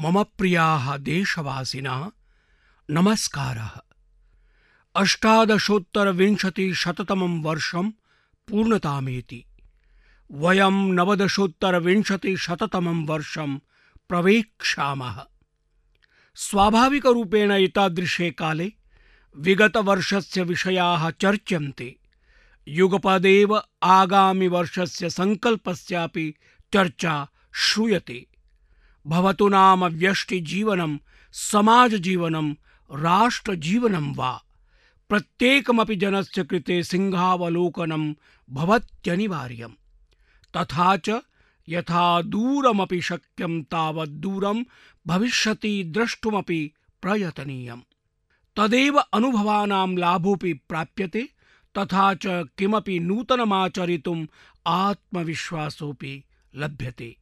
मम प्रिया प्रियाः देशवासिनः नमस्कारः। अष्टादशोत्तरविंशतिशततमं वर्षं पूर्णतामेति। वयं नवदशोत्तरविंशतिशततमं वर्षं प्रवेक्षामः स्वाभाविकरूपेण एतादृशे काले विगतवर्षस्य विषयाः चर्च्यन्ते। युगपदेव आगामिवर्षस्य सङ्कल्पस्यापि चर्चा श्रूयते। भवतु नाम व्यष्टि जीवनम समाज जीवनम समाजजीवनं राष्ट्रजीवनं वा। प्रत्येकमपि जनस्य कृते सिंहावलोकनं भवत्यनिवार्यम्। तथा च यथा दूरमपि शक्यं तावत् दूरं भविष्यति द्रष्टुमपि प्रयतनीयम्। तदेव अनुभवानां लाभोऽपि प्राप्यते, तथा च किमपि नूतनमाचरितुम् आत्मविश्वासोऽपि लभ्यते।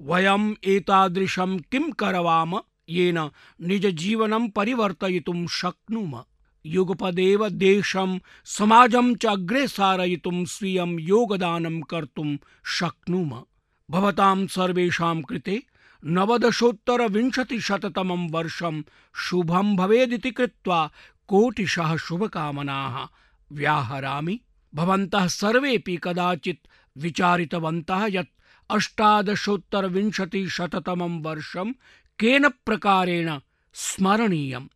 वयम् एतादृशं किं करवाम? येन निजजीवनं परिवर्तयितुं शक्नुम। युगपदेव देशं, समाजं च अग्रे सारयितुं स्वीयं योगदानं कर्तुं शक्नुम। भवतां सर्वेषां कृते नवदशोत्तरविंशतिशततमं वर्षं शुभं भवेदिति कृत्वा कोटिशः शुभकामनाः व्याहरामि। भवन्तः सर्वेपि कदाचित् विचारितवन्तः यत् अष्टादशोत्तरविंशतिशततमं वर्षं केन प्रकारेण स्मरणीयम्?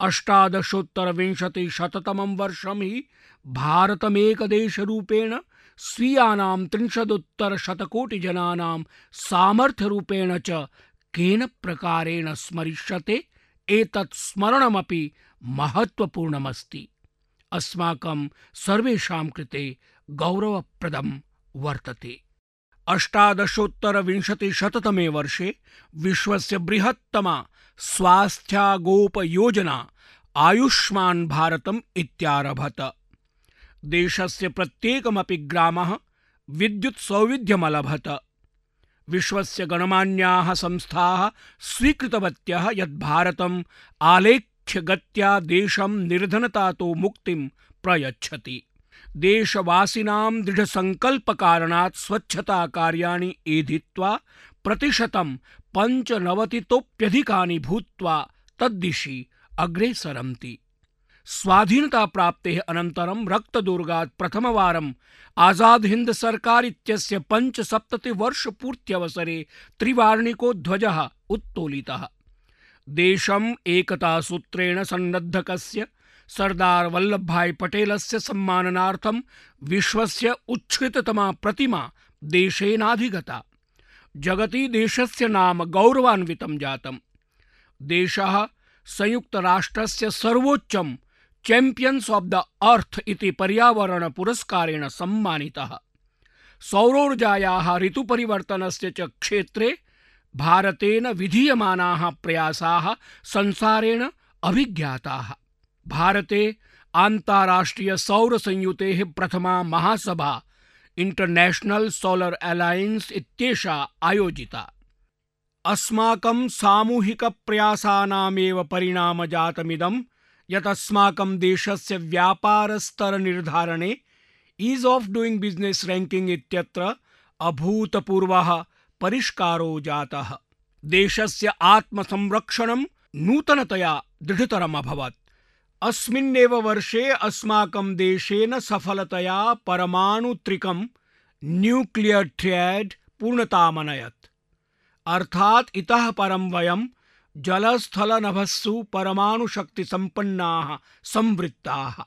अष्टादशोत्तरविंशतिशततमं वर्षं हि भारतमेकदेशरूपेण स्वीयानां त्रिंशदुत्तरशतकोटिजनानां सामर्थ्यरूपेण च केन प्रकारेण स्मरिष्यते एतत् स्मरणमपि महत्त्वपूर्णमस्ति। अस्माकं सर्वेषां कृते गौरवप्रदं वर्तते। अष्टादशोत्तरविंशतिशततमे वर्षे विश्वस्य बृहत्तमा स्वास्थ्यागोपयोजना आयुष्मान् भारतम् इत्यारभत। देशस्य प्रत्येकमपि ग्रामः विद्युत् सौविध्यमलभत विश्वस्य गणमान्याः संस्थाः स्वीकृतवत्यः यत् भारतम् आलेख्यगत्या देशं निर्धनतातो मुक्तिं प्रयच्छति। देशवासिनां दृढसङ्कल्पकारणात् स्वच्छताकार्याणि एधित्वा प्रतिशतं पञ्चनवतितोप्यधिकानि भूत्वा तद्दिशि अग्रेसरन्ति स्वाधीनताप्राप्तेः अनन्तरं रक्तदुर्गात् प्रथमवारम् आज़ाद् हिन्द सर्कार् इत्यस्य पञ्चसप्ततिवर्षपूर्त्यवसरे त्रिवार्णिको ध्वजः उत्तोलितः। देशम् एकतासूत्रेण सन्नद्धकस्य सरदार वल्लभभाई पटेलस्य सम्माननार्थं विश्वस्य उच्छ्रिततमा प्रतिमा देशेनाधिगता। जगति देशस्य नाम गौरवान्वितं जातम्। देशः संयुक्तराष्ट्रस्य सर्वोच्चं चैम्पियन्स् ऑफ़ द अर्थ इति पर्यावरणपुरस्कारेण सम्मानितः। सौरोर्जायाः ऋतुपरिवर्तनस्य च क्षेत्रे भारतेन विधीयमानाः प्रयासाः संसारेण अभिज्ञाताः। भारते आन्ताराष्ट्रियसौरसंयुतेः प्रथमा महासभा इंटरनेशनल सोलर अलायंस इत्येषा आयोजिता। अस्माकं सामूहिकप्रयासानामेव परिणामजातमिदं यत् अस्माकं देशस्य व्यापारस्तरनिर्धारणे ease of doing business ranking इत्यत्र अभूतपूर्वः परिष्कारो जातः। देशस्य आत्मसंरक्षणं नूतनतया दृढतरम् अभवत् अस्मिन्नेव वर्षे अस्माकं देशेन सफलतया परमाणुत्रिकं न्यूक्लियर् ट्रियाड् पूर्णतामनयत्। अर्थात् इतः परं वयं जलस्थलनभस्सु परमाणुशक्तिसम्पन्नाः संवृत्ताः।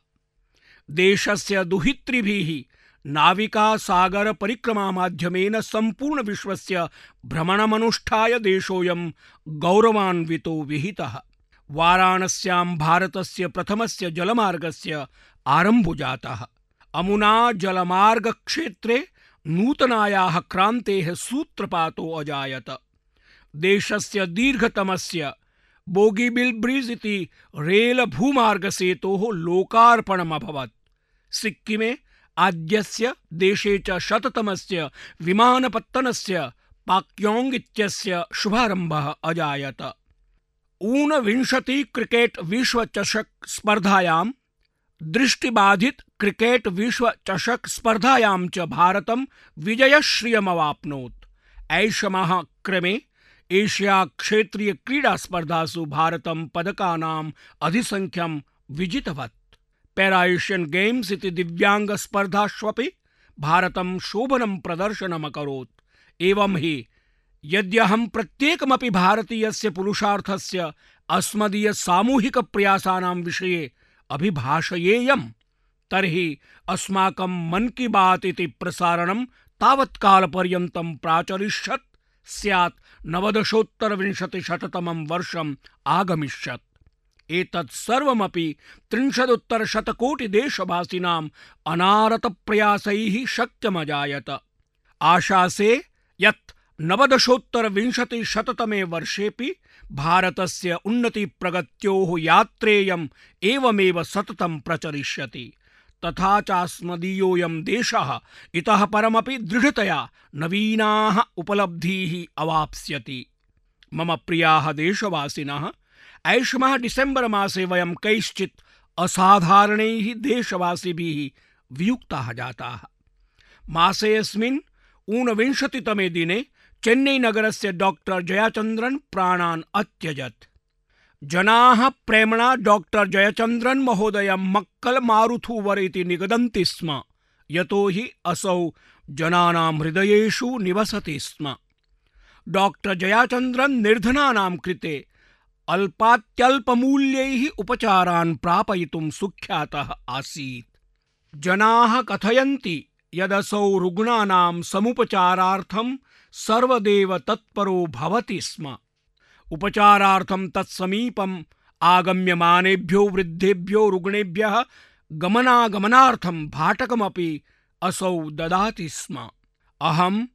देशस्य दुहितृभिः नाविकासागरपरिक्रमामाध्यमेन सम्पूर्णविश्वस्य भ्रमणमनुष्ठाय देशोऽयं गौरवान्वितो विहितः। वाराणस्यां भारतस्य प्रथमस्य जलमार्गस्य आरम्भो जातः अमुना जलमार्गक्षेत्रे नूतनायाः क्रान्तेः सूत्रपातो अजायत। देशस्य दीर्घतमस्य बोगीबिल् ब्रिड्ज् इति रेलभूमार्गसेतोः लोकार्पणमभवत्। सिक्किमे आद्यस्य, देशे च शततमस्य विमानपत्तनस्य पाक्योङ्ग् इत्यस्य शुभारम्भः अजायत। ऊनविंशति क्रिकेट् विश्वचषक स्पर्धायां, दृष्टिबाधित क्रिकेट् विश्वचषक स्पर्धायां च भारतं विजयश्रियमवाप्नोत्। ऐषमः क्रमे एशिया क्षेत्रीय क्रीडा स्पर्धासु भारतं पदकानाम् अधिसंख्यं विजितवत्। पैरा एशियन गेम्स इति दिव्यांग स्पर्धाष्वपि भारतं शोभनं प्रदर्शनमकरोत्। एवं हि यद्यहं प्रत्येकमपि भारतीयस्य पुरुषार्थस्य अस्मदीय सामूहिक प्रयासानां विषये अभिभाषयेयं, तर्हि अस्माकं मन की बात इति प्रसारणं तावत्कालपर्यन्तं प्राचरिष्यत्, स्यात् नवदशोत्तरविंशतिशततमं वर्षम् आगमिष्यत्। एतत् सर्वमपि त्रिंशदुत्तरशतकोटिदेशवासिनाम् अनारतप्रयासैः शक्यमजायत। आशासे यत् नवदशोत्तरविंशतिशततमे वर्षेऽपि भारतस्य उन्नतिप्रगत्योः यात्रेयम् एवमेव सततं प्रचरिष्यति तथा चास्मदीयोऽयं देशः इतः परमपि दृढतया नवीनाः उपलब्धीः अवाप्स्यति। मम प्रियाः देशवासिनः, ऐषमः डिसेम्बर् मासे वयं कैश्चित् असाधारणैः देशवासिभिः वियुक्ताः जाताः। मासेऽस्मिन् ऊनविंशतितमे दिने चेन्नैनगरस्य डाक्टर् जयाचन्द्रन् प्राणान् अत्यजत्। जनाः प्रेम्णा डाक्टर् जयचन्द्रन् महोदयं मक्कल मारुथुवर् निगदन्ति स्म। यतो हि असौ जनानां निवसति स्म। डाक्टर् जयाचन्द्रन् निर्धनानां कृते अल्पात्यल्पमूल्यैः उपचारान् प्रापयितुं सुख्यातः आसीत्। जनाः यदसौ रुग्णानां समुपचारार्थं सर्वदेव तत्परो भवति स्म। उपचारार्थं तत्समीपम् आगम्यमानेभ्यो वृद्धेभ्यो रुग्णेभ्यः गमनागमनार्थं भाटकमपि असौ ददाति स्म। अहं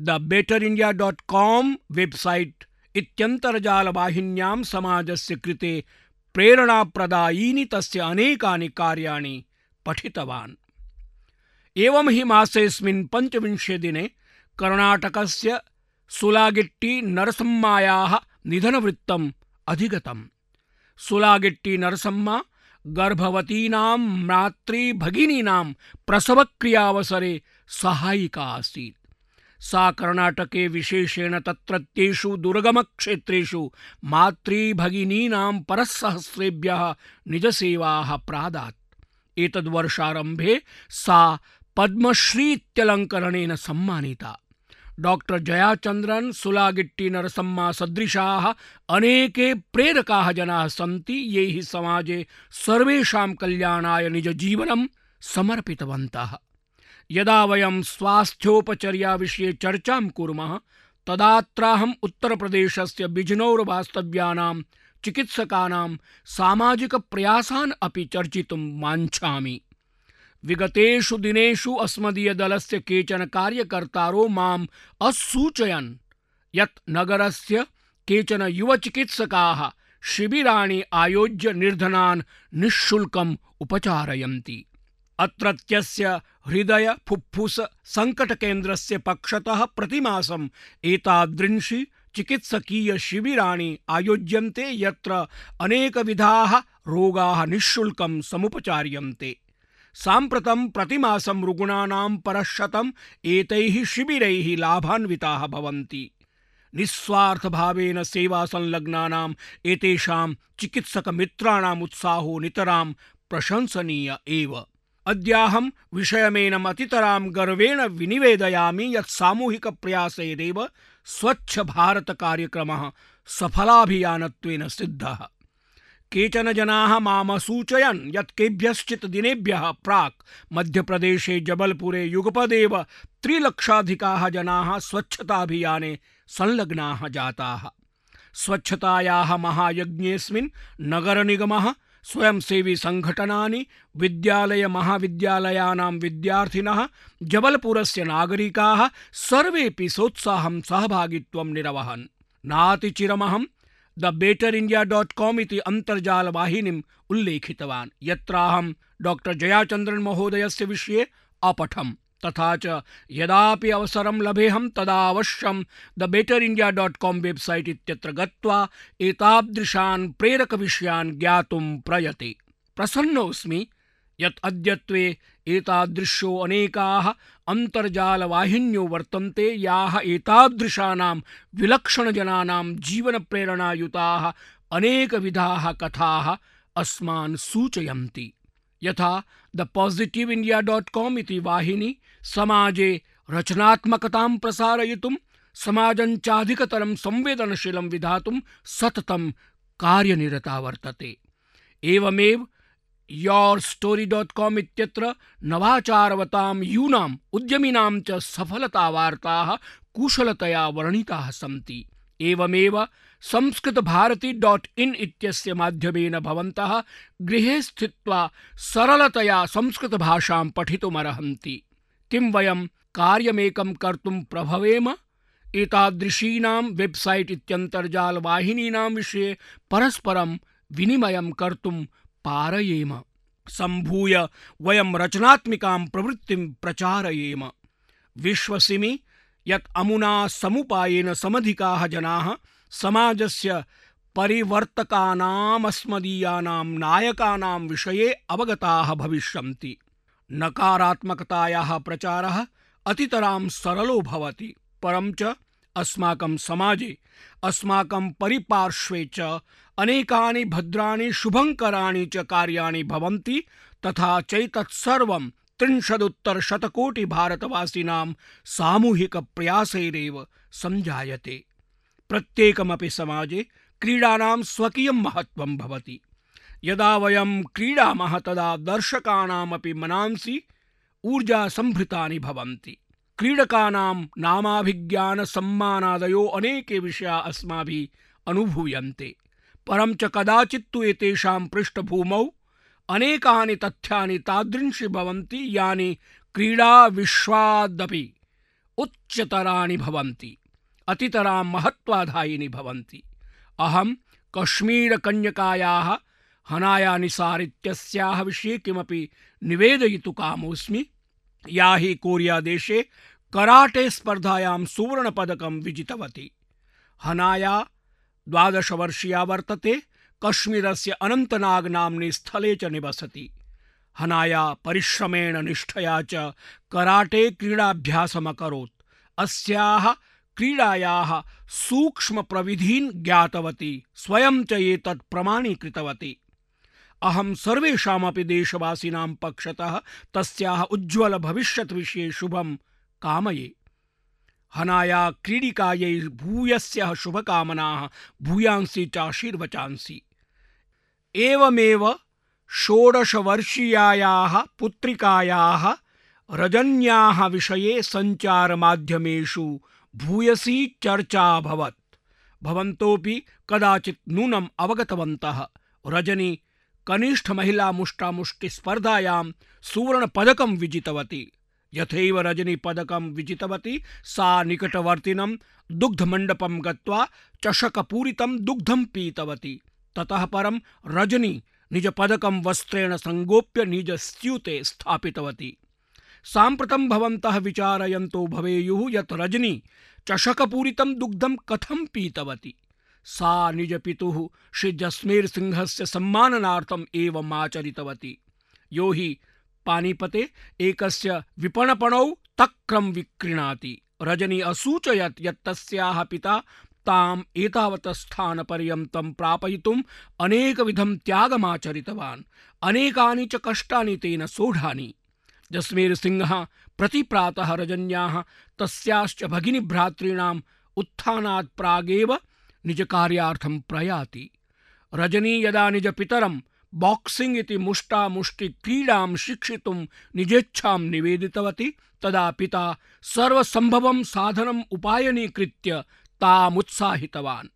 the Better India dot com website इत्यन्तर्जालवाहिन्यां समाजस्य कृते प्रेरणाप्रदायीनि तस्य अनेकानि कार्याणि पठितवान्। एवं हि मासेऽस्मिन् पञ्चविंशे दिने कर्णाटकस्य सुलागिट्टी नरसम्मायाः निधनवृत्तम् अधिगतम्। सुलागिट्टी नरसम्मा गर्भवतीनां मातृभगिनीनां प्रसवक्रियावसरे सहायिका आसीत्। सा कर्णाटके विशेषेण तत्रत्येषु दुर्गमक्षेत्रेषु मातृभगिनीनां परस्सहस्रेभ्यः निजसेवाः प्रादात्। एतद्वर्षारम्भे सा पद्मश्री इत्यलङ्करणेन सम्मानिता। डॉक्टर जयाचंद्रन सुलागिट्टी नरसम्मा सदृशाः, अनेके प्रेरकाः जनाः सन्ति। ये हि समाजे सर्वेषां कल्याणाय निजजीवनं समर्पितवन्तः। यदा वयं स्वास्थ्योपचर्या विषये चर्चां कुर्मः, तदात्राहम् उत्तरप्रदेशस्य बिजनौर वास्तव्यानां चिकित्सकानां सामाजिकप्रयासान् अपि चर्चितुं वाञ्छामि। विगतेषु दिनेषु अस्मदीयदलस्य केचन कार्यकर्तारो माम् असूचयन् यत् नगरस्य केचन युवचिकित्सकाः शिबिराणि आयोज्य निर्धनान् निःशुल्कम् उपचारयन्ति। अत्रत्यस्य हृदय फुफ्फुस सङ्कटकेन्द्रस्य पक्षतः प्रतिमासम् एतादृंशि चिकित्सकीय शिबिराणि आयोज्यन्ते, यत्र अनेकविधाः रोगाः निःशुल्कं समुपचार्यन्ते। साम्प्रतं प्रतिमासं रुग्णानां परशतम् एतैः शिबिरैः लाभान्विताः भवन्ति। निस्वार्थभावेन सेवासंलग्नानाम् एतेषां चिकित्सकमित्राणाम् उत्साहो नितरां प्रशंसनीय एव। अद्याहं विषयमेनम् अतितरां गर्वेण विनिवेदयामि यत् सामूहिकप्रयासैरेव स्वच्छभारतकार्यक्रमः सफलाभियानत्वेन सिद्धः। केचन जनाः मामसूचयन् यत् केभ्यश्चित् दिनेभ्यः प्राक् मध्यप्रदेशे जबलपुरे युगपदेव त्रिलक्षाधिकाः जनाः स्वच्छताभियाने संलग्नाः जाताः। स्वच्छतायाः महायज्ञेऽस्मिन् नगरनिगमः, स्वयंसेवी सङ्घटनानि विद्यालयमहाविद्यालयानां विद्यार्थिनः, जबलपुरस्य नागरिकाः सर्वेऽपि सोत्साहं सहभागित्वं निरवहन्। नातिचिरमहं the Better India dot com इति अन्तर्जालवाहिनीम् उल्लेखितवान्। यत्राहं डॉक्टर जयाचन्द्रन् महोदयस्य विषये अपठम्, तथा च यदापि अवसरं लभेहं तदा अवश्यं the Better India dot com website इत्यत्र गत्वा एतादृशान् प्रेरकविषयान् ज्ञातुं प्रयते। प्रसन्नोऽस्मि यत् अद्यत्वे एतादृशो अनेकाः अन्तर्जालवाहिन्यो वर्तन्ते, याः एतादृशानां विलक्षणजनानां जीवनप्रेरणायुताः अनेकविधाः कथाः अस्मान् सूचयन्ति। यथा the Positive India dot com इति वाहिनी, समाजे रचनात्मकतां प्रसारयितुं, समाजञ्चाधिकतरं संवेदनशीलं विधातुं सततं कार्यनिरता वर्तते। एवमेव योर स्टोरी डॉट कॉम इत्यत्र नवाचारवतां यूनाम् उद्यमिनां च सफलतावार्ताः कुशलतया वर्णिताः सन्ति। एवमेव संस्कृतभारती डॉट इन इत्यस्य माध्यमेन भवन्तः गृहे स्थित्वा सरलतया संस्कृतभाषां पठितुमर्हन्ति। किं वयं कार्यमेकं कर्तुं प्रभवेम? एतादृशीनां वेबसाइट इत्यन्तर्जालवाहिनीनां विषये परस्परं विनिमयं कर्तुं पारयेम। सम्भूय वयं रचनात्मिकां प्रवृत्तिं प्रचारयेम। विश्वसिमि यत् अमुना समुपायेन समधिकाः जनाः समाजस्य परिवर्तकानामस्मदीयानां नायकानां विषये अवगताः भविष्यन्ति। नकारात्मकतायाः प्रचारः अतितरां सरलो भवति, परं च अस्माकं समाजे, अस्माकं परिपार्श्वे च अनेकानि भद्राणि, शुभङ्कराणि च कार्याणि भवन्ति, तथा चैतत्सर्वं त्रिंशदुत्तरशतकोटिभारतवासिनां सामूहिकप्रयासैरेव सञ्जायते प्रत्येकमपि समाजे क्रीडानां स्वकीयं महत्त्वं भवति। यदा वयं क्रीडामः तदा दर्शकाणामपि मनांसि ऊर्जासम्भृतानि भवन्ति। क्रीडकानां नामाभिज्ञानसम्मानादयो अनेके विषया अस्माभिः अनुभूयन्ते। परं च कदाचित् तु एतेषां पृष्ठभूमौ अनेकानि तथ्यानि तादृंशि भवन्ति, यानि क्रीडाविश्वादपि उच्चतराणि भवन्ति, अतितरां महत्त्वाधायिनि भवन्ति। अहं कश्मीरकन्यकायाः हनाया निसार इत्यस्याः विषये किमपि निवेदयितुकामोऽस्मि। या हि कोरिया देशे कराटे स्पर्धायां सुवर्णपदकं विजितवती। हनाया द्वादशवर्षीया वर्तते, कश्मीरस्य अनन्तनाग नाम्नि स्थले च निवसति। हनाया परिश्रमेण निष्ठया च कराटे क्रीडाभ्यासमकरोत्। अस्याः क्रीडायाः सूक्ष्मप्रविधीन् ज्ञातवती, स्वयं च एतत् प्रमाणीकृतवती। अहं सर्वेषामपि देशवासिनां पक्षतः उज्ज्वलभविष्यत् विषये शुभं कामये। हनाया क्रीडिकायै भूयस्यः शुभकामनाः, भूयांसि चाशीर्वचांसि। एवमेव षोडशवर्षीयायाः पुत्रिकायाः, रजन्याः विषये सञ्चारमाध्यमेषु भूयसी चर्चा अभवत् भवन्तोऽपि कदाचित् नूनम् अवगतवन्तः। रजनी कनिष्ठमहिलामुष्टामुष्टिस्पर्धायां सुवर्णपदकं विजितवती। यथैव रजनी पदकं विजितवती, सा निकटवर्तिनं दुग्धमण्डपं गत्वा चषकपूरितं दुग्धं पीतवती। ततः परं रजनी निजपदकं वस्त्रेण सङ्गोप्य निजस्यूते स्थापितवती। साम्प्रतं भवन्तः विचारयन्तो भवेयुः यत् रजनी चषकपूरितं दुग्धं कथं पीतवती? सा निजपितुः श्री जस्मेर सिंहस्य सम्माननार्थम् एवम् आचरितवती। यो हि पानीपते एकस्य विपणपणौ तक्रं विक्रीणाति। रजनी असूचयत् यत् तस्याः पिता ताम् एतावत् स्थानपर्यन्तं प्रापयितुम् अनेकविधं त्यागमाचरितवान्। अनेकानि च कष्टानि तेन सोढानि। जस्मेर सिंहः प्रतिप्रातः रजन्याः तस्याश्च भगिनीभ्रातॄणाम् उत्थानात् प्रागेव निजकार्यार्थं प्रयाति। रजनी यदा निज निजपितरं बाक्सिङ्ग् इति मुष्टामुष्टिक्रीडां शिक्षितुं निजेच्छां निवेदितवती, तदा पिता सर्वसम्भवं साधनम् उपायनीकृत्य तामुत्साहितवान्।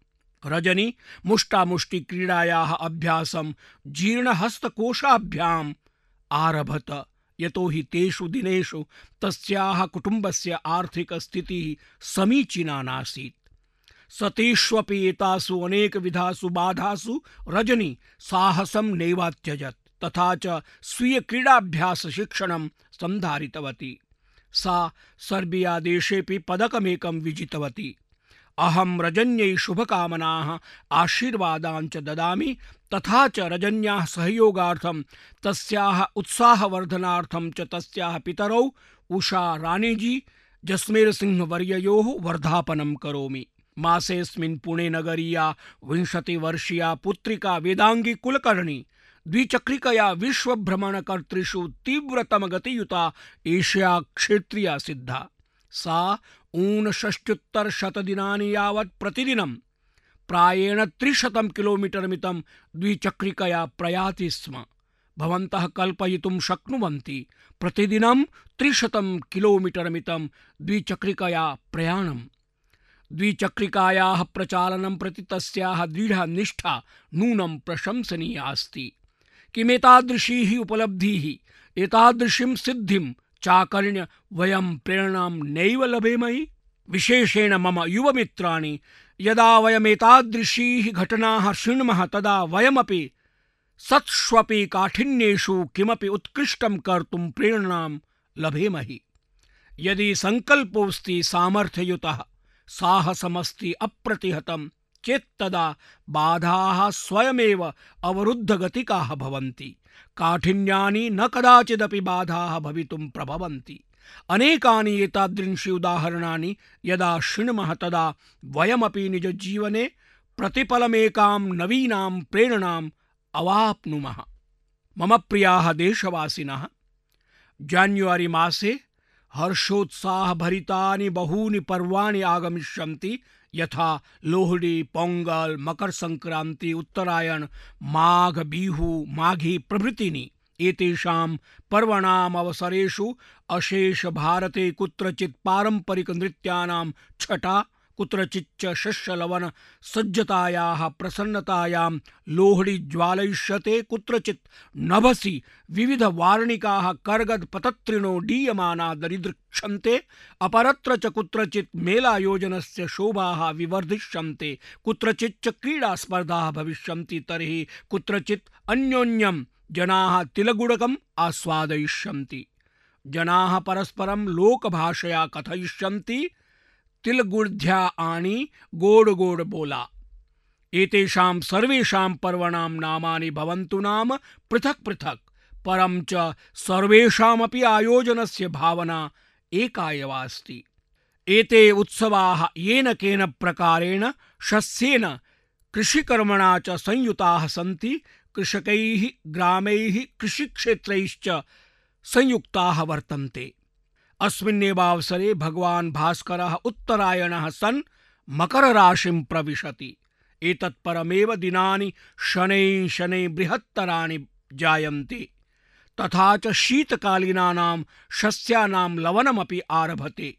रजनी मुष्टामुष्टिक्रीडायाः अभ्यासं जीर्णहस्तकोशाभ्याम् आरभत, यतो हि तेषु दिनेषु तस्याः कुटुम्बस्य आर्थिकस्थितिः समीचीना नासीत्। सतेष्वपि एतासु अनेकविधासु बाधासु रजनी साहसं नैवात्यजत्, तथा च स्वीयक्रीडाभ्यासशिक्षणं सन्धारितवती सा सर्बियादेशेऽपि पदकमेकं विजितवती। अहं रजन्यै शुभकामनाः, आशीर्वादान् च ददामि, तथा च रजन्याः सहयोगार्थं, तस्याः उत्साहवर्धनार्थं च तस्याः पितरौ उषा रानीजी जस्मेर सिंह वर्ययोः वर्धापनं करोमि। मासेऽस्मिन् पुणे नगरीया, विंशतिवर्षीया पुत्रिका वेदांगी कुलकर्णी, द्विचक्रिकया विश्व भ्रमण विश्वभ्रमणकर्तृषु तीव्रतमगतियुता एशिया क्षेत्रीया सिद्धा। सा ऊनषष्ट्युत्तरशतदिनानि यावत् प्रतिदिनं प्रायेण त्रिशतं किलोमीटर् मितं द्विचक्रिकया प्रयाति स्म। भवन्तः कल्पयितुं शक्नुवन्ति, प्रतिदिनं त्रिशतं किलोमीटर् मितं द्विचक्रिकया प्रयाणम्। द्विचक्रिकायाः प्रचालनं प्रति तस्याः दृढनिष्ठा नूनं प्रशंसनीया अस्ति। किमेतादृशीः उपलब्धिः? एतादृशीं सिद्धिं चाकर्ण्य वयं प्रेरणां नैव लभेमहि विशेषेण मम युवमित्राणि, यदा वयमेतादृशीः घटनाः शृण्मः तदा वयमपि सत्स्वपि काठिन्येषु किमपि उत्कृष्टं कर्तुं प्रेरणां लभेमहि यदि सङ्कल्पोऽस्ति सामर्थ्ययुतः। साहसमस्ति अप्रतिहतं चेत्तदा बाधाः स्वयमेव अवरुद्धगतिकाः भवन्ति। काठिन्यानि न कदाचिदपि बाधाः भवितुं प्रभवन्ति। अनेकानि एतादृशी उदाहरणानि यदा शृणुमः तदा वयमपि निजजीवने प्रतिफलमेकां नवीनां प्रेरणाम् अवाप्नुमः। मम प्रियाः देशवासिनः जान्युवरि मासे हर्षोत्साहभरितानि बहूनि पर्वाणि आगमिष्यन्ति, यथा लोहड़ी, पोंगल मकर संक्रांति उत्तरायण, माघ, बिहु, माघी प्रभृतीनि। एतेषां पर्वणाम् अवसरेषु अशेष भारते कुत्रचित् पारम्परिकनृत्यानां छटा कुत्रचिच्च शस्यलवन सज्जतायाः प्रसन्नतायां लोहड़ी ज्वालयिष्यते कुत्रचित् नभसि विविधवार्णिकाः कर्गदपतत्रिणो डीयमाना दरिदृक्षन्ते अपरत्र च कुत्रचित् मेलायोजनस्य शोभाः विवर्धिष्यन्ते, कुत्रचिच्च क्रीडास्पर्धाः भविष्यन्ति तर्हि कुत्रचित् अन्योन्यं जनाः तिलगुडकम् आस्वादयिष्यन्ति। जनाः परस्परं लोकभाषया कथयिष्यन्ति। तिलगुर्ध्या आणी गोड गोड बोला। एतेषां सर्वेषां पर्वणां नामानि भवन्तु नाम पृथक् पृथक्, परं च सर्वेषामपि आयोजनस्य भावना एका एव अस्ति एते उत्सवाः येन केन प्रकारेण शस्येन कृषिकर्मणा च संयुताः सन्ति, कृषकैः, ग्रामैः, कृषिक्षेत्रैश्च संयुक्ताः वर्तन्ते। अस्मिन्नेवावसरे भगवान् भास्करः उत्तरायणः सन् मकरराशिं प्रविशति। एतत्परमेव दिनानि शनैः शनैः बृहत्तराणि जायन्ते। तथा च शीतकालीनानां शस्यानां लवनमपि आरभते।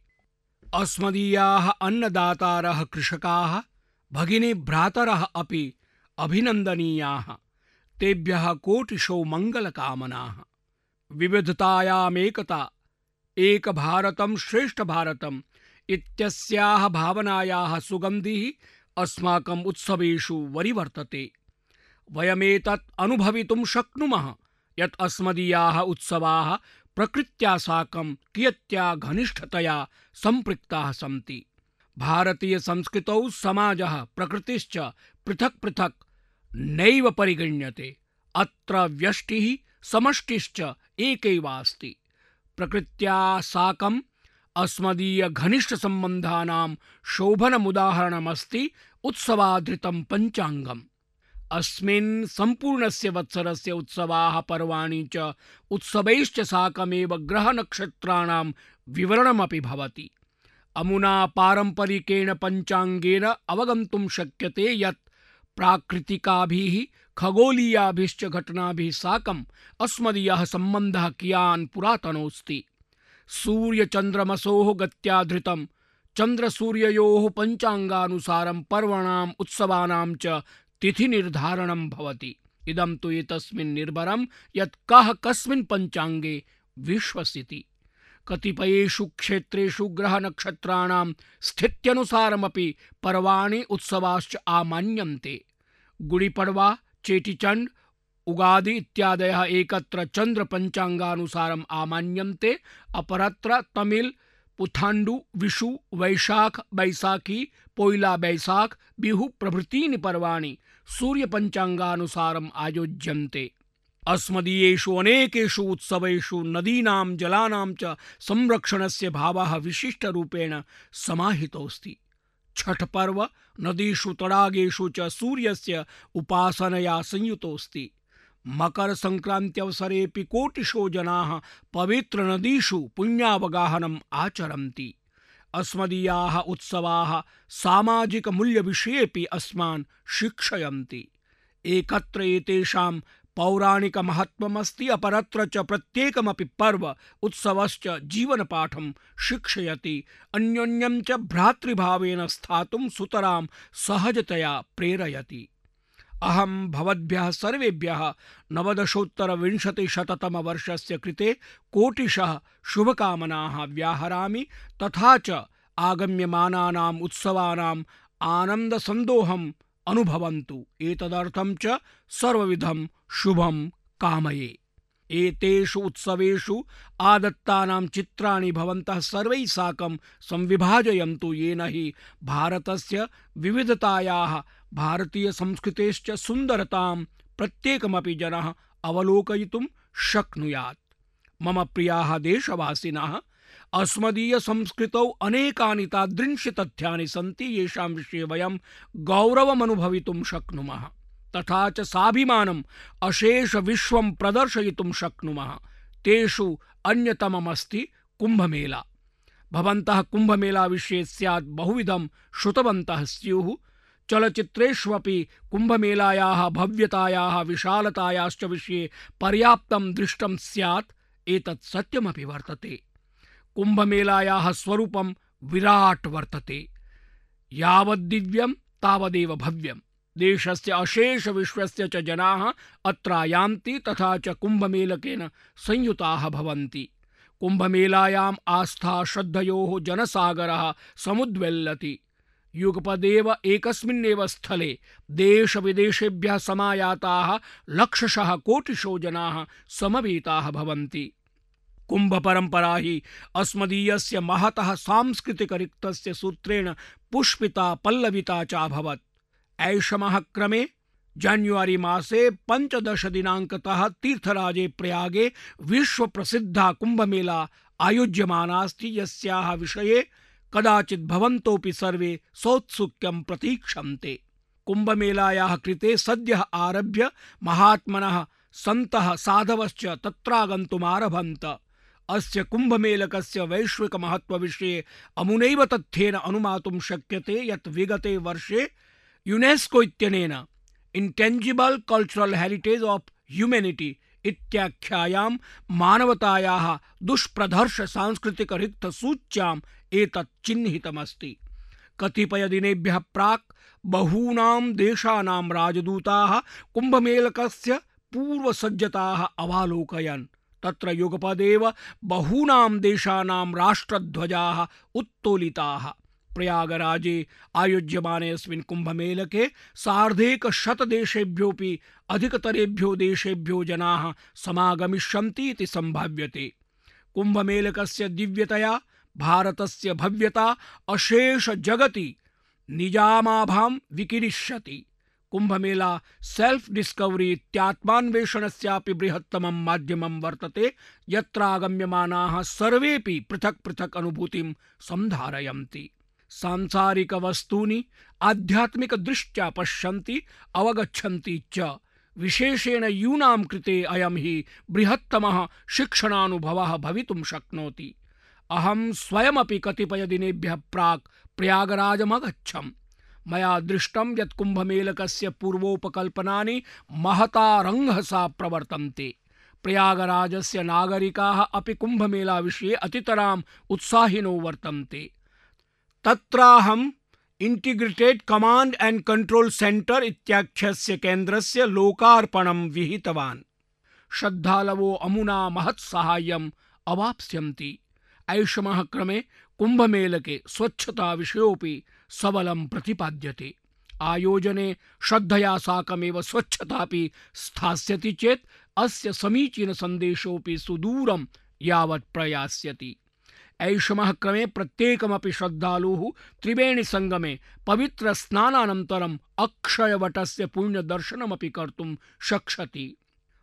अस्मदीयाः अन्नदातारः कृषकाः भगिनीभ्रातरः अपि अभिनन्दनीयाः। तेभ्यः कोटिशो मङ्गलकामनाः। विविधतायामेकता एक भारतं श्रेष्ठ भारतम् इत्यस्याः भावनायाः सुगन्धिः अस्माकम् उत्सवेषु वरिवर्तते। वयमेतत् अनुभवितुं शक्नुमः यत् अस्मदीयाः उत्सवाः प्रकृत्या साकं कियत्या घनिष्ठतया सम्पृक्ताः सन्ति। भारतीयसंस्कृतौ समाजः प्रकृतिश्च पृथक् पृथक् नैव परिगण्यते। अत्र व्यष्टिः, समष्टिश्च एकैव अस्ति प्रकृत्या साकम् अस्मदीय घनिष्ठ सम्बन्धानां शोभनमुदाहरणमस्ति उत्सवाधृतं पञ्चाङ्गम्। अस्मिन् सम्पूर्णस्य वत्सरस्य उत्सवाः पर्वाणि च उत्सवैश्च साकमेव ग्रहनक्षत्राणां विवरणमपि भवति। अमुना पारम्परिकेण पञ्चाङ्गेन अवगन्तुं शक्यते यत् प्राकृतिकाभिः खगोलीयाभिश्च घटनाभिः साकम् अस्मदीयः सम्बन्धः कियान् पुरातनोऽस्ति। सूर्यचन्द्रमसोः गत्या धृतं चन्द्रसूर्ययोः पञ्चाङ्गानुसारं पर्वणाम् उत्सवानां च तिथिनिर्धारणं भवति। इदं तु एतस्मिन् निर्भरं यत् कः कस्मिन् पञ्चाङ्गे विश्वसिति। कतिपयेषु क्षेत्रेषु ग्रहनक्षत्राणां स्थित्यनुसारमपि पर्वाणि उत्सवाश्च आमान्यन्ते। गुडिपड्वा चेटीचण्ड, उगादि इत्यादयः एकत्र चंद्र पञ्चाङ्गानुसारम् आमान्यन्ते। अपरत्र तमिल, पुथाण्डु, विषु, वैशाख, बैसाखी पोइला बैसाख, बिहु प्रभृतीनि पर्वाणि सूर्यपञ्चाङ्गानुसारम् आयोज्यन्ते। अस्मदीयेषु अनेकेषु उत्सवेषु नदीनां, जलानां च संरक्षणस्य भावः विशिष्टरूपेण समाहितोऽस्ति। छठ पर्व नदीषु तडागेषु च सूर्यस्य उपासनया संयुतोऽस्ति। मकर संक्रान्त्यवसरेऽपि कोटिशो जनाः पवित्रनदीषु पुण्यावगाहनम् आचरन्ति। अस्मदीयाः उत्सवाः सामाजिकमूल्यविषयेऽपि अस्मान् शिक्षयन्ति। एकत्र एतेषां पौराणिकमहत्त्वमस्ति अपरत्र च प्रत्येकमपि पर्व, उत्सवश्च जीवनपाठं शिक्षयति। अन्योन्यं च भ्रातृभावेन स्थातुं सुतरां सहजतया प्रेरयति। अहं भवद्भ्यः सर्वेभ्यः नवदशोत्तरविंशतिशततमवर्षस्य कृते कोटिशः शुभकामनाः व्याहरामि, तथा च आगम्यमानानाम् उत्सवानाम् आनन्दसन्दोहं अनुभवन्तु। एतदर्थं च सर्वविधं शुभं कामये। एतेषु उत्सवेषु आदत्तानां चित्राणि भवन्तः सर्वैः साकं संविभाजयन्तु। येन हि भारतस्य विविधतायाः भारतीयसंस्कृतेश्च सुन्दरतां प्रत्येकमपि जनः अवलोकयितुं शक्नुयात्। मम प्रियाः देशवासिनः अस्मदीयसंस्कृतौ अनेकानि तादृंशि तथ्यानि सन्ति, येषां विषये वयं गौरवमनुभवितुं शक्नुमः, तथा च साभिमानम् अशेषविश्वं प्रदर्शयितुं शक्नुमः। तेषु अन्यतममस्ति कुम्भमेला। भवन्तः कुम्भमेलाविषये स्यात् बहुविधं श्रुतवन्तः स्युः। चलचित्रेष्वपि कुम्भमेलायाः भव्यतायाः विशालतायाश्च विषये पर्याप्तं दृष्टं स्यात्, एतत् सत्यमपि वर्तते। कुम्भमेलायाः स्वरूपं विराट् वर्तते। यावद्दिव्यं तावदेव भव्यं। देशस्य अशेषविश्वस्य च जनाः अत्र यान्ति तथा च कुम्भमेलकेन संयुताः भवन्ति। कुम्भमेलायाम् आस्था श्रद्धयोः जनसागरः समुद्वेल्लति। युगपदेव एकस्मिन्नेव स्थले देशविदेशेभ्यः समायाताः लक्षशः कोटिशो जनाः समवेताः भवन्ति। कुंभ परंपरा ही अस्मदीयस्य महतः सांस्कृतिकरिक्तस्य सूत्रेण पुष्पिता पल्लविता चाभवत् ऐषमः क्रमे जान्युआरी मासे पंचदश दिनांकतः तीर्थराजे प्रयागे विश्व प्रसिद्धा कुंभमेला आयोज्यमानास्ति यस्याः विषये कदाचित् भवन्तोऽपि सर्वे सौत्सुक्यं प्रतीक्षन्ते। कुम्भमेलायाः कृते सद्यः आरभ्य महात्मनः सन्तः साधवश्च तत्रागन्तुमारभन्त। अस्य कुम्भमेलकस्य वैश्विकमहत्त्वविषये अमुनैव तथ्येन अनुमातुं शक्यते यत् विगते वर्षे युनेस्को इत्यनेन intangible cultural heritage of humanity इत्याख्यायां मानवतायाः दुष्प्रधर्ष सांस्कृतिकरिक्तसूच्याम् एतत् चिह्नितमस्ति। कतिपयदिनेभ्यः प्राक् बहूनां देशानां राजदूताः कुम्भमेलकस्य पूर्वसज्जताः अवालोकयन्। तत्र युगपदेव बहूनां देशानां राष्ट्रध्वजाः उत्तोलिताः। प्रयागराजे आयोज्यमानेऽस्मिन् कुम्भमेलके सार्धेकशतदेशेभ्योऽपि अधिकतरेभ्यो देशेभ्यो जनाः समागमिष्यन्ति इति सम्भाव्यते। कुम्भमेलकस्य दिव्यतया, भारतस्य भव्यता अशेष जगति निजामाभां विकिरिष्यति। कुम्भमेला सेल्फ डिस्कवरी इत्यात्मान्वेषणस्यापि बृहत्तमं माध्यमं वर्तते, यत्रागम्यमानाः सर्वेपि पृथक् पृथक् अनुभूतिं सन्धारयन्ति सांसारिकवस्तूनि आध्यात्मिकदृष्ट्या पश्यन्ति, अवगच्छन्ति च। विशेषेण यूनां कृते अयं हि बृहत्तमः शिक्षणानुभवः भवितुं शक्नोति। अहं स्वयमपि कतिपयदिनेभ्यः प्राक् प्रयागराजमगच्छम्। मया दृष्टं यत् कुम्भमेलकस्य पूर्वोपकल्पनानि महता रङ्घसा प्रवर्तन्ते। प्रयागराजस्य नागरिकाः अपि कुम्भमेलाविषये अतितराम् उत्साहिनो वर्तन्ते। तत्राहम् integrated command and control centre इत्याख्यस्य केन्द्रस्य लोकार्पणं विहितवान्। श्रद्धालवो अमुना महत्साहाय्यम् अवाप्स्यन्ति। ऐषमः क्रमे कुम्भमेलके स्वच्छता विषयोऽपि सबलं प्रतिपाद्यते। आयोजने श्रद्धया साकमेव स्वच्छतापि स्थास्यति चेत् अस्य समीचीनसन्देशोऽपि सुदूरं यावत् प्रयास्यति। ऐषमः क्रमे प्रत्येकमपि श्रद्धालुः त्रिवेणीसङ्गमे पवित्रस्नानानन्तरम् अक्षयवटस्य पुण्यदर्शनमपि कर्तुं शक्षति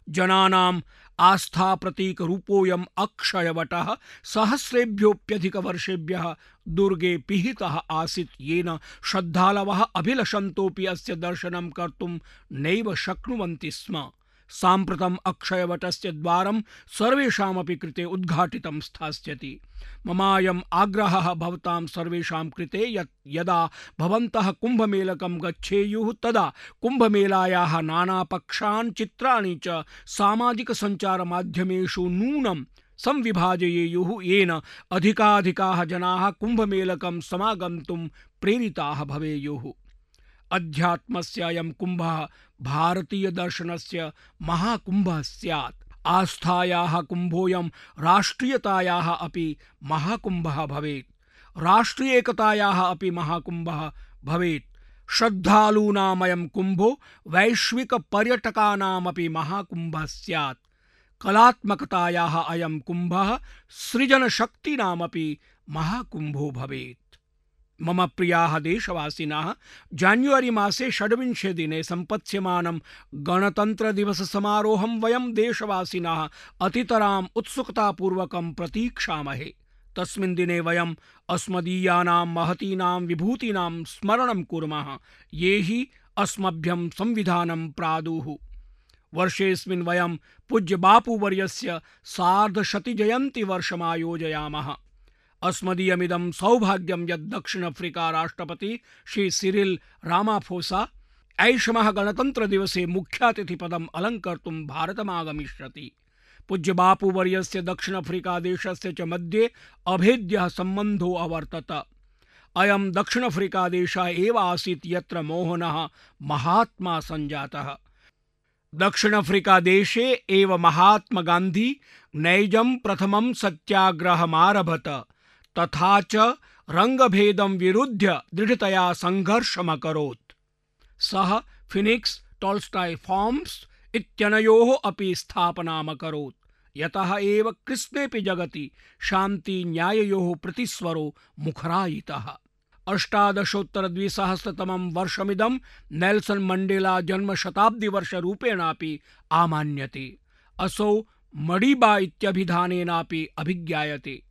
जनानाम् आस्था प्रतीक वट अक्षयवटः सहस्रेभ्योऽप्यधिकवर्षेभ्यः दुर्गे पिहितः आसीत्। येन श्रद्धालवः अभिलषन्तोऽपि अस्य दर्शनं कर्तुं नैव शक्नुवन्ति स्म। साम्प्रतम् अक्षयवटस्य द्वारं सर्वेषामपि कृते उद्घाटितं स्थास्यति। ममायम् आग्रहः भवतां सर्वेषां कृते यत् यदा भवन्तः कुम्भमेलकं गच्छेयुः तदा कुम्भमेलायाः नानापक्षान् चित्राणि च सामाजिकसञ्चारमाध्यमेषु नूनं संविभाजयेयुः। येन अधिकाधिकाः जनाः कुम्भमेलकं समागन्तुं प्रेरिताः भवेयुः। अध्यात्मस्य अयं कुम्भः भारतीयदर्शनस्य महाकुम्भः स्यात् आस्थायाः कुम्भोऽयं राष्ट्रियतायाः अपि महाकुम्भः भवेत्। राष्ट्रियैकतायाः अपि महाकुम्भः भवेत्। श्रद्धालूनामयं कुम्भो वैश्विकपर्यटकानामपि महाकुम्भः स्यात् कलात्मकतायाः अयं कुम्भः सृजनशक्तीनामपि महाकुम्भो भवेत्। मम प्रियाः देशवासिनः जान्युवरि मासे षड्विंशे दिने सम्पत्स्यमानं गणतन्त्रदिवससमारोहं वयं देशवासिनः अतितराम् उत्सुकतापूर्वकं प्रतीक्षामहे। तस्मिन् वयम् अस्मदीयानां महतीनां विभूतीनां स्मरणं कुर्मः। ये हि अस्मभ्यं संविधानं प्रादुः। वर्षेऽस्मिन् वयं पूज्यबापूवर्यस्य सार्धशतिजयन्तिवर्षमायोजयामः। अस्मदीयमिदं सौभाग्यं यद् दक्षिण अफ्रीका राष्ट्रपति श्री सिरिल रामाफोसा ऐषमः गणतन्त्रदिवसे मुख्यातिथिपदम् अलङ्कर्तुं भारतमागमिष्यति। पूज्य बापूवर्यस्य दक्षिण अफ्रीका देशस्य च मध्ये अभेद्यः सम्बन्धो अवर्तत। अयं दक्षिण अफ्रीका देशः एव आसीत् यत्र मोहनः महात्मा सञ्जातः। दक्षिण अफ्रीका देशे एव महात्मा गान्धी नैजं प्रथमं सत्याग्रहमारभत। तथा च रङ्गभेदं विरुध्य दृढतया सङ्घर्षमकरोत् सः फिनिक्स् टॉल्स्टाई फार्म्स् इत्यनयोः अपि स्थापनामकरोत्। यतः एव कृष्णेऽपि जगति शान्तिन्याययोः प्रतिस्वरो मुखरायितः। अष्टादशोत्तरद्विसहस्रतमं वर्षमिदं नेल्सन् मण्डेला जन्मशताब्दिवर्षरूपेणापि आमान्यते। असौ मडिबा इत्यभिधानेनापि अभिज्ञायते।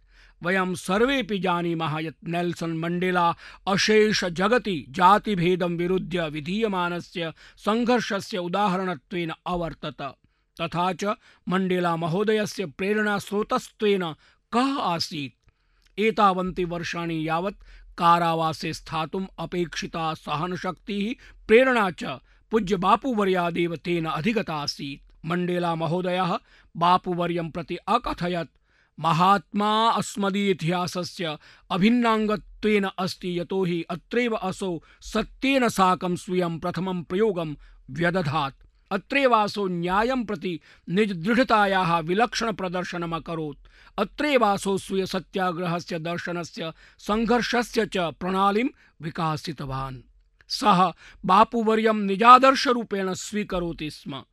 वयं सर्वेपि जानीमः यत् नेल्सन् मंडेला अशेष जगति जातिभेदं विरुध्य विधीयमानस्य सङ्घर्षस्य उदाहरणत्वेन अवर्तत। तथा च मण्डेला महोदयस्य प्रेरणास्रोतस्त्वेन कः आसीत्? एतावन्ति वर्षाणि यावत् कारावासे स्थातुम् अपेक्षिता सहनशक्तिः प्रेरणा च पूज्य बापूवर्यादेव तेन अधिगता आसीत्। मण्डेला महोदयः बापूवर्यं प्रति अकथयत्। महात्मा अस्मदीतिहासस्य अभिन्नाङ्गत्वेन अस्ति यतोहि अत्रैव असौ सत्येन साकं स्वीयं प्रथमं प्रयोगं व्यदधात्। अत्रैवासौ न्यायं प्रति निजदृढतायाः विलक्षणप्रदर्शनम् अकरोत् अत्रैवासौ स्वीयसत्याग्रहस्य दर्शनस्य सङ्घर्षस्य च प्रणालीं विकासितवान्। सः बापूवर्यं निजादर्शरूपेण स्वीकरोति स्म।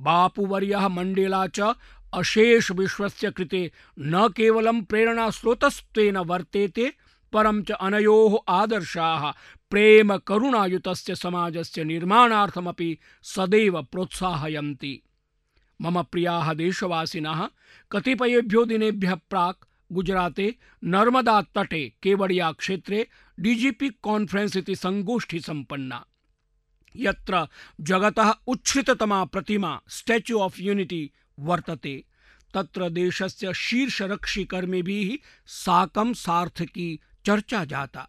बापूवर्यः मण्डेला च अशेष विश्वस्य कृते न केवलं प्रेरणास्रोतस्त्वेन वर्तेते, परं च अनयोः आदर्शाः प्रेम करुणायुतस्य समाजस्य निर्माणार्थमपि सदैव प्रोत्साहयन्ति। मम प्रियाः देशवासिनः, कतिपयेभ्यो दिनेभ्यः गुजराते, नर्मदा तटे, केवडिया क्षेत्रे डीजीपी कॉन्फ्रेंस इति संगोष्ठी सम्पन्ना यत्र जगतः उच्छ्रिततमा प्रतिमा, स्टैच्यू ऑफ़ यूनिटी वर्तते। तत्र देशस्य शीर्षरक्षिकर्मिभिः साकं सार्थकी चर्चा जाता।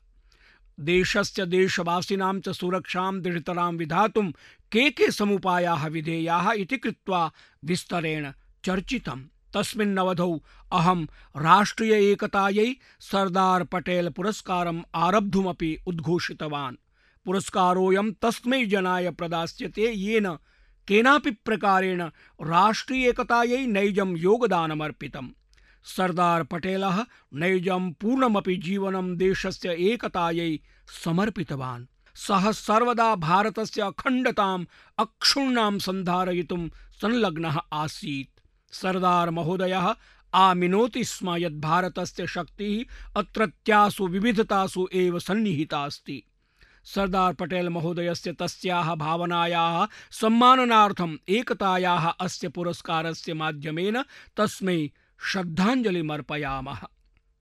देशस्य देशवासिनां च सुरक्षां दृढतरां विधातुं के के समुपायाः विधेयाः इति कृत्वा विस्तरेण चर्चितम् तस्मिन्नवधौ अहं राष्ट्रिय एकतायै सरदार पटेल पुरस्कारम् आरब्धुमपि उद्घोषितवान्। पुरस्कारोऽयं तस्मै जनाय प्रदास्यते येन केनापि प्रकारेण राष्ट्रियैकतायै नैजं योगदानमर्पितम्। सरदार पटेलः नैजं पूर्णमपि जीवनं देशस्य एकतायै समर्पितवान्। सः सर्वदा भारतस्य अखण्डताम् अक्षुण्णां सन्धारयितुं संलग्नः आसीत्। सरदार महोदयः आमिनोति स्म यत् भारतस्य शक्तिः अत्रत्यासु विविधतासु एव सन्निहिता अस्ति। सरदार पटेल महोदय महोदयस्य तस्याः भावनायाः, सम्माननार्थम् एकतायाः अस्य पुरस्कारस्य माध्यमेन तस्मै श्रद्धाञ्जलिमर्पयामः।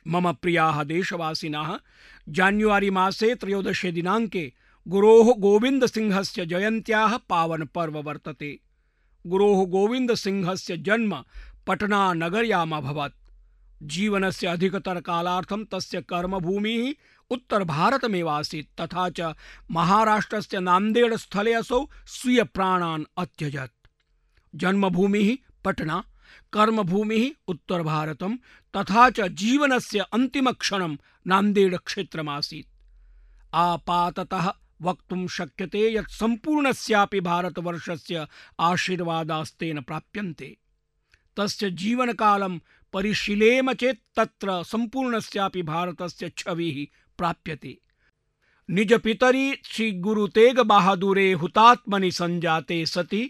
मम प्रियाः देशवासिनः जान्युआरि मासे त्रयोदशे दिनाङ्के गुरोः गोविन्दसिंहस्य जयन्त्याः पावनपर्व वर्तते। गुरोः गोविन्दसिंहस्य जन्म पटनानगर्याम् अभवत्। जीवनस्य अधिकतरकालार्थं तस्य कर्मभूमिः उत्तरभारतमेवासीत् तथा च महाराष्ट्रस्य नान्देडस्थले असौ स्वीयप्राणान् अत्यजत्। जन्मभूमिः पटना, कर्मभूमिः उत्तरभारतं तथा च जीवनस्य अन्तिमक्षणं नान्देडक्षेत्रमासीत्। आपाततः वक्तुं शक्यते यत् सम्पूर्णस्यापि भारतवर्षस्य आशीर्वादास्तेन प्राप्यन्ते। तस्य जीवनकालं परिशीलेम चेत् तत्र सम्पूर्णस्यापि भारतस्य छविः प्राप्यते। निज पितरि श्री गुरु तेग बहादुरे हुतात्मनि संजाते सति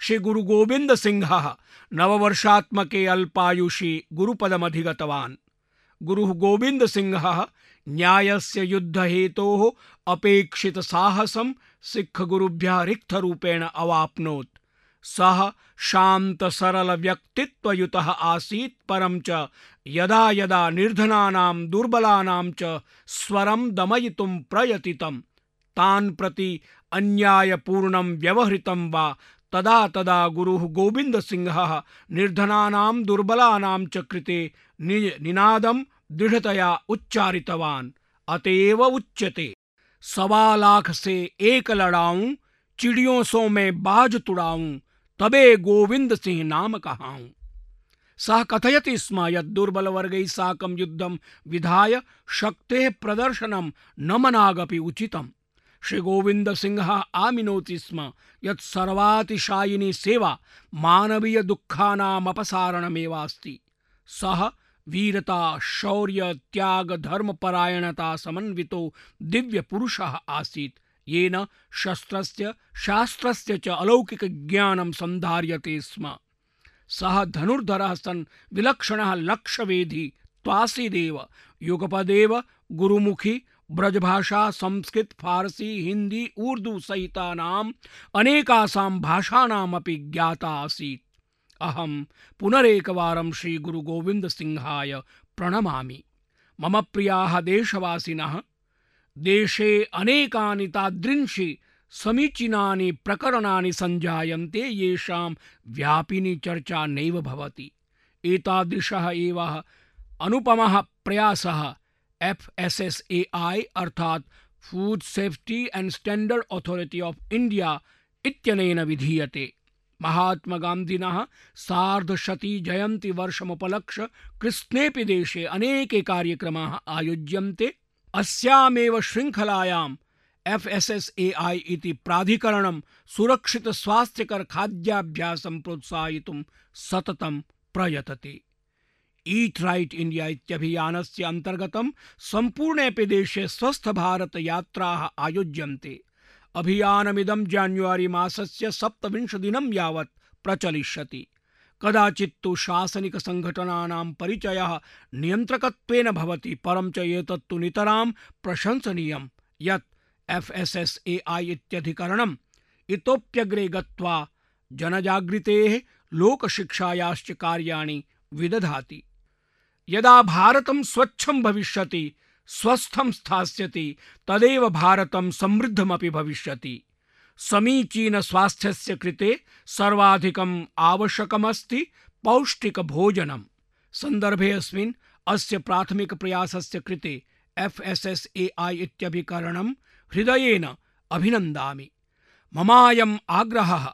श्री गुरु गोविंद सिंह नववर्षात्मके अल्पायुषि गुरुपदमधिगतवान्। गुरुः गोविंद सिंह न्यायस्य युद्धहेतोः अपेक्षितसाहसं सिक्खगुरुभ्यः रिक्तरूपेण अवाप्नोत्। सः शान्तसरलव्यक्तित्वयुतः आसीत्, परं च यदा यदा निर्धनानां दुर्बलानां च स्वरं दमयितुं प्रयतितं तान् प्रति अन्यायपूर्णं व्यवहृतं वा, तदा तदा गुरुः गोविन्दसिंहः निर्धनानां दुर्बलानां च कृते निनादं दृढ़तया उच्चारितवान्। अतएव उच्यते। सवा लाख से एक लड़ाऊं चिड़ियों सो मैं बाज तुड़ाऊं तबे गोविंद सिंह नाम कहाऊं। सह कथयति स्म, यत् दुर्बलवर्गैः साकं युद्धं विधाय शक्तेः प्रदर्शनं न मनागपि गोविंद सिंह आमिनोति स्म, यत् सर्वातिशायिनी सेवा मानवीय दुःखानामपसारणमेवास्ति। सः वीरता, शौर्य, त्याग धर्म परायणता समन्वितो दिव्य पुरुषः आसीत्। येन शस्त्रस्य, शास्त्रस्य च अलौकिक ज्ञानं सन्धार्यते स्म। सः धनुर्धरः सन् विलक्षणः लक्षवेधी, त्वासीदेव, युगपदेव, गुरुमुखी, ब्रजभाषा, संस्कृत, फारसी, हिंदी, उर्दू सहितानाम् अनेकासां भाषाणामपि ज्ञाता आसीत्। अहं पुनरेकवारं श्रीगुरुगोविन्दसिंहाय प्रणमामि। मम प्रियाः देशवासिनः देशे अनेकानि तादृंशि समीचीनानि प्रकरणानि सञ्जायन्ते, येषां व्यापिनी चर्चा नैव भवति। एतादृशः एव अनुपमः प्रयासः F S S A I अर्थात food safety and standard authority of India इत्यनेन विधीयते। महात्मा गान्धिनः सार्धशती जयन्ति वर्षमुपलक्ष्य कृष्णेऽपि देशे अनेके कार्यक्रमाः आयोज्यन्ते। अस्यामेव शृङ्खलायाम् F S S A I इति प्राधिकरणं सुरक्षितस्वास्थ्यकर खाद्याभ्यासं प्रोत्साहितुं सततं प्रयतते। ईट राइट इंडिया इत्यभियानस्य अन्तर्गतं सम्पूर्णेऽपि देशे स्वस्थ भारत यात्राः आयोज्यन्ते। अभियानमिदं जान्युआरि मासस्य सप्तविंशदिनं यावत् प्रचलिष्यति। कदाचित् तु शासनिकसङ्घटनानां परिचयः नियन्त्रकत्वेन भवति, परं च एतत्तु नितरां प्रशंसनीयं। यत् F S S A I इत्यधिकरणम् इतोप्यग्रे गत्वा जनजागृतेः लोकशिक्षायाश्च कार्याणि विदधाति। यदा भारतं स्वच्छं भविष्यति, स्वस्थं स्थास्यति, तदेव भारतं समृद्धमपि भविष्यति। समीचीन स्वास्थ्यस्य कृते सर्वाधिकम् आवश्यकमस्ति पौष्टिकभोजनं सन्दर्भे अस्मिन् अस्य प्राथमिकप्रयासस्य कृते F S S A I इत्यभिकरणं हृदयेन अभिनन्दामि। ममायम् आग्रहः,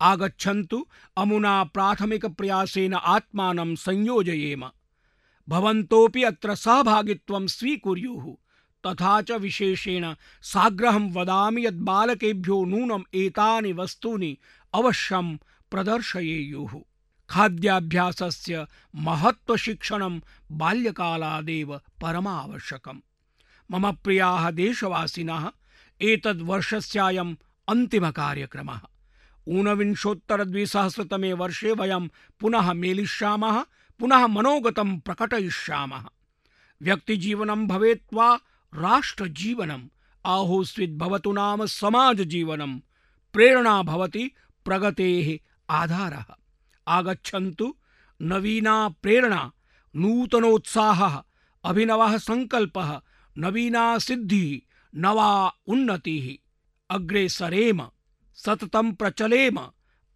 आगच्छन्तु अमुना प्राथमिकप्रयासेन आत्मानं संयोजयेम। भवन्तोऽपि अत्र सहभागित्वं स्वीकुर्युः। तथा च विशेषेण साग्रहं वदामि यत् बालकेभ्यो नूनम् एतानि वस्तूनि अवश्यं प्रदर्शयेयुः। खाद्याभ्यासस्य महत्त्वशिक्षणं बाल्यकालादेव परमावश्यकम्। मम प्रियाः देशवासिनः एतद्वर्षस्यायम् अन्तिमकार्यक्रमः। ऊनविंशोत्तरद्विसहस्रतमे वर्षे वयं पुनः मेलिष्यामः, पुनः मनोगतं प्रकटयिष्यामः। व्यक्तिजीवनं भवेत् राष्ट्रजीवनम्। आहोस्विद्भवतु नाम समाजजीवनं प्रेरणा भवति प्रगतेः आधारः। आगच्छन्तु नवीना प्रेरणा, नूतनोत्साहः, अभिनव सङ्कल्पः, नवीना सिद्धि, नवा उन्नति। अग्रे सरेम, सततं प्रचलेम,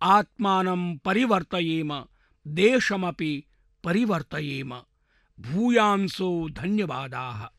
आत्मानं परिवर्तयेम, देशमपि परिवर्तयेम। भूयांसो धन्यवादाः।